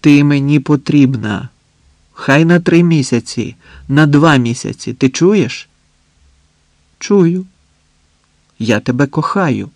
Ти мені потрібна. Хай на три місяці, на два місяці. Ти чуєш? Чую. Я тебе кохаю.